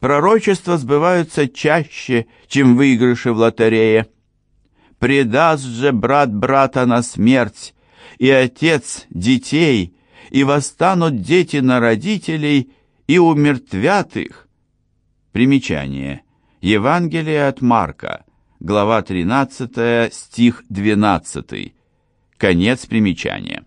Пророчества сбываются чаще, чем выигрыши в лотерее. Предаст же брат брата на смерть, и отец детей, и восстанут дети на родителей, и умертвят их. Примечание. Евангелие от Марка, глава 13, стих 12. Конец примечания.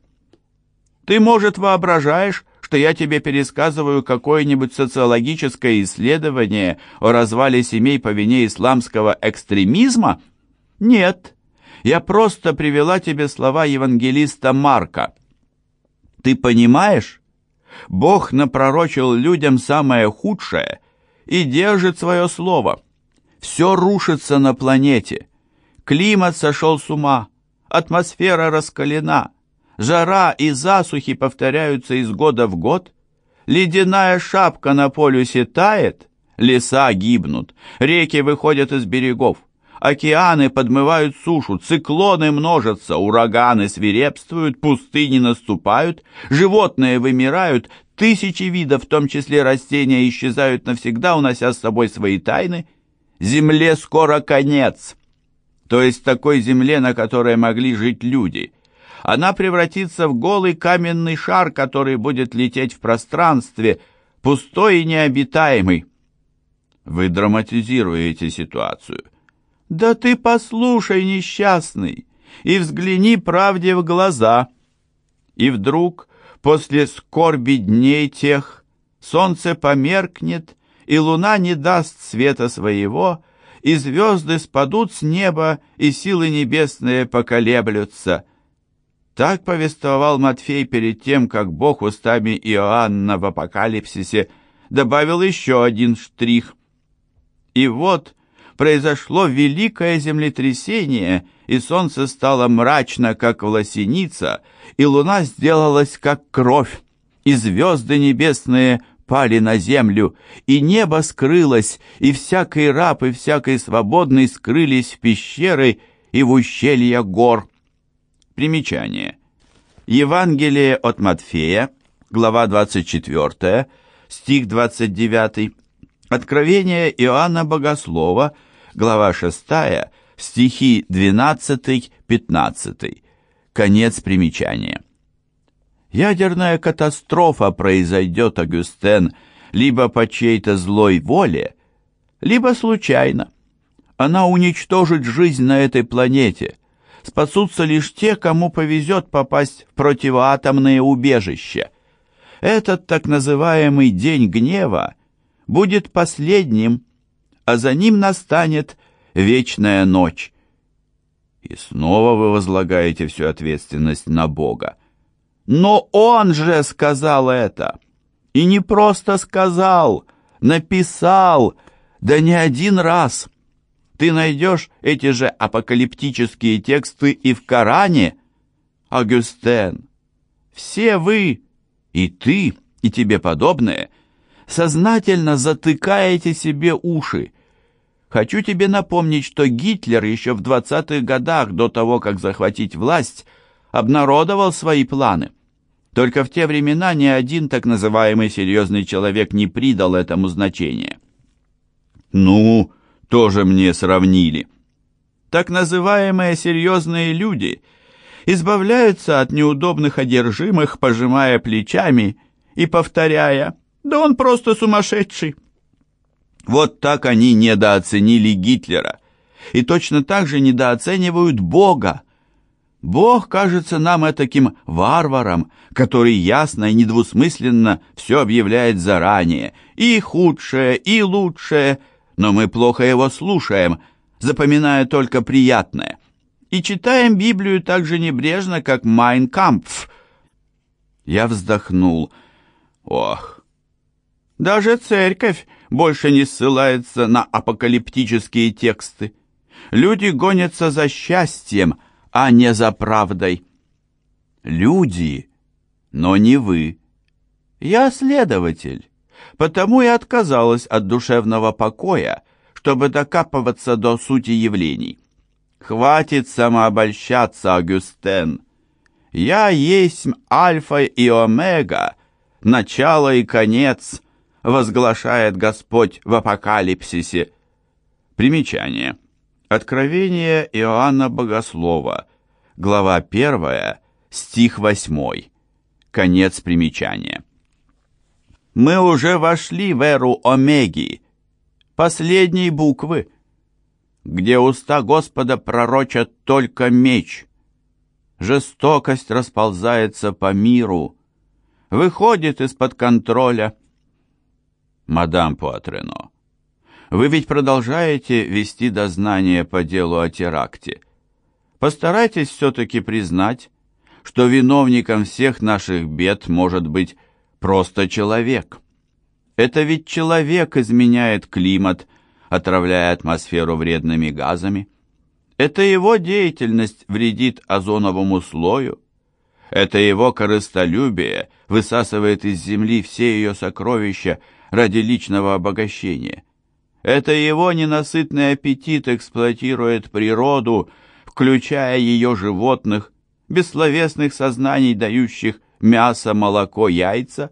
Ты, может, воображаешь, что я тебе пересказываю какое-нибудь социологическое исследование о развале семей по вине исламского экстремизма? Нет, я просто привела тебе слова евангелиста Марка. Ты понимаешь? Бог напророчил людям самое худшее и держит свое слово. Все рушится на планете. Климат сошел с ума, атмосфера раскалена, Жара и засухи повторяются из года в год. Ледяная шапка на полюсе тает, леса гибнут, реки выходят из берегов, океаны подмывают сушу, циклоны множатся, ураганы свирепствуют, пустыни наступают, животные вымирают, тысячи видов, в том числе растения, исчезают навсегда, унося с собой свои тайны. Земле скоро конец, то есть такой земле, на которой могли жить люди – она превратится в голый каменный шар, который будет лететь в пространстве, пустой и необитаемый. Вы драматизируете ситуацию. Да ты послушай, несчастный, и взгляни правде в глаза. И вдруг, после скорби дней тех, солнце померкнет, и луна не даст света своего, и звезды спадут с неба, и силы небесные поколеблются — так повествовал Матфей перед тем, как Бог устами Иоанна в Апокалипсисе добавил еще один штрих. И вот произошло великое землетрясение, и солнце стало мрачно, как власеница, и луна сделалась, как кровь, и звезды небесные пали на землю, и небо скрылось, и всякий раб и всякий свободный скрылись в пещеры и в ущелья гор. Примечание. Евангелие от Матфея, глава 24, стих 29. Откровение Иоанна Богослова, глава 6, стихи 12-15. Конец примечания. Ядерная катастрофа произойдет, Агюстен, либо по чьей-то злой воле, либо случайно. Она уничтожит жизнь на этой планете – спасутся лишь те, кому повезет попасть в противоатомные убежища. Этот так называемый День гнева будет последним, а за ним настанет вечная ночь. И снова вы возлагаете всю ответственность на Бога. Но Он же сказал это. И не просто сказал, написал, да не один раз – ты найдешь эти же апокалиптические тексты и в Коране, Агюстен. Все вы, и ты, и тебе подобные, сознательно затыкаете себе уши. Хочу тебе напомнить, что Гитлер еще в 20-х годах, до того, как захватить власть, обнародовал свои планы. Только в те времена ни один так называемый серьезный человек не придал этому значения. «Ну, тоже мне сравнили. Так называемые серьезные люди избавляются от неудобных одержимых, пожимая плечами и повторяя «Да он просто сумасшедший». Вот так они недооценили Гитлера и точно так же недооценивают Бога. Бог кажется нам таким варваром, который ясно и недвусмысленно все объявляет заранее, и худшее, и лучшее – но мы плохо его слушаем, запоминая только приятное, и читаем Библию так же небрежно, как «Майн Кампф». Я вздохнул. Ох, даже церковь больше не ссылается на апокалиптические тексты. Люди гонятся за счастьем, а не за правдой. Люди, но не вы. Я следователь потому и отказалась от душевного покоя, чтобы докапываться до сути явлений. Хватит самообольщаться, Агюстен. Я есть альфа и омега, начало и конец, возглашает Господь в Апокалипсисе. Примечание. Откровение Иоанна Богослова, глава 1, стих 8. Конец примечания. Мы уже вошли в эру Омеги, последней буквы, где уста Господа пророчат только меч. Жестокость расползается по миру, выходит из-под контроля. Мадам Пуатрено, вы ведь продолжаете вести дознание по делу о теракте. Постарайтесь все-таки признать, что виновником всех наших бед может быть просто человек. Это ведь человек изменяет климат, отравляя атмосферу вредными газами. Это его деятельность вредит озоновому слою. Это его корыстолюбие высасывает из земли все ее сокровища ради личного обогащения. Это его ненасытный аппетит эксплуатирует природу, включая ее животных, бессловесных сознаний, дающих мясо, молоко, яйца.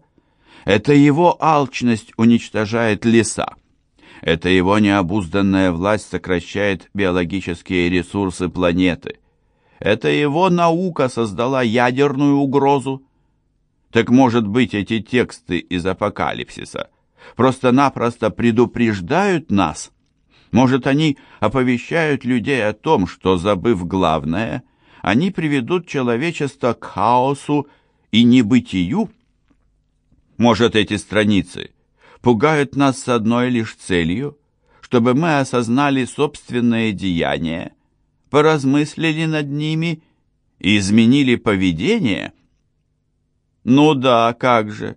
Это его алчность уничтожает леса. Это его необузданная власть сокращает биологические ресурсы планеты. Это его наука создала ядерную угрозу. Так может быть, эти тексты из апокалипсиса просто-напросто предупреждают нас? Может, они оповещают людей о том, что, забыв главное, они приведут человечество к хаосу и небытию? Может, эти страницы пугают нас с одной лишь целью, чтобы мы осознали собственные деяния, поразмыслили над ними и изменили поведение? Ну да, как же.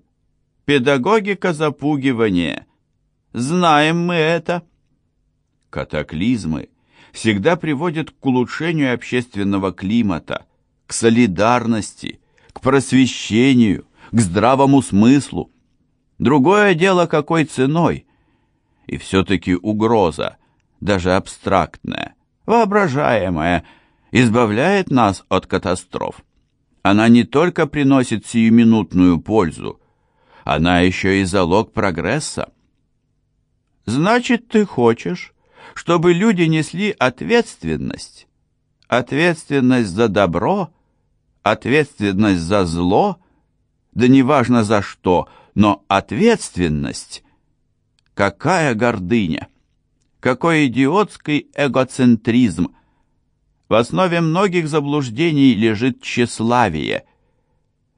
Педагогика запугивания. Знаем мы это. Катаклизмы всегда приводят к улучшению общественного климата, к солидарности, к просвещению, к здравому смыслу. Другое дело, какой ценой. И все-таки угроза, даже абстрактная, воображаемая, избавляет нас от катастроф. Она не только приносит сиюминутную пользу, она еще и залог прогресса. Значит, ты хочешь, чтобы люди несли ответственность? Ответственность за добро, ответственность за зло, да неважно за что, но ответственность. Какая гордыня! Какой идиотский эгоцентризм! В основе многих заблуждений лежит тщеславие.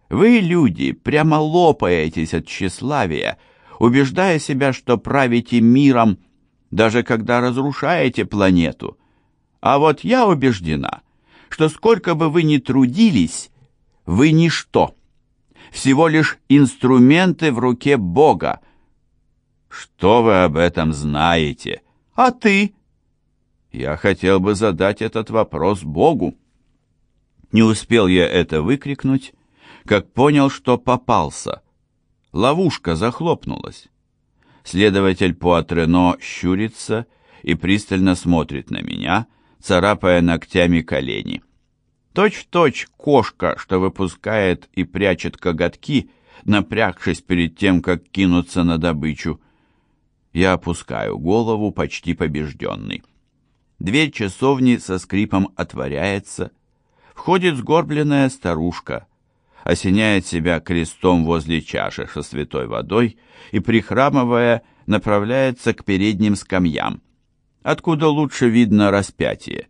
Вы, люди, прямо лопаетесь от тщеславия, убеждая себя, что правите миром, даже когда разрушаете планету. А вот я убеждена, что сколько бы вы ни трудились, вы ничто всего лишь инструменты в руке Бога. Что вы об этом знаете? А ты? Я хотел бы задать этот вопрос Богу. Не успел я это выкрикнуть, как понял, что попался. Ловушка захлопнулась. Следователь Пуатрено щурится и пристально смотрит на меня, царапая ногтями колени. Точь-в-точь кошка, что выпускает и прячет коготки, напрягшись перед тем, как кинуться на добычу. Я опускаю голову, почти побежденный. Дверь часовни со скрипом отворяется. Входит сгорбленная старушка, осеняет себя крестом возле чаши со святой водой и, прихрамывая, направляется к передним скамьям, откуда лучше видно распятие.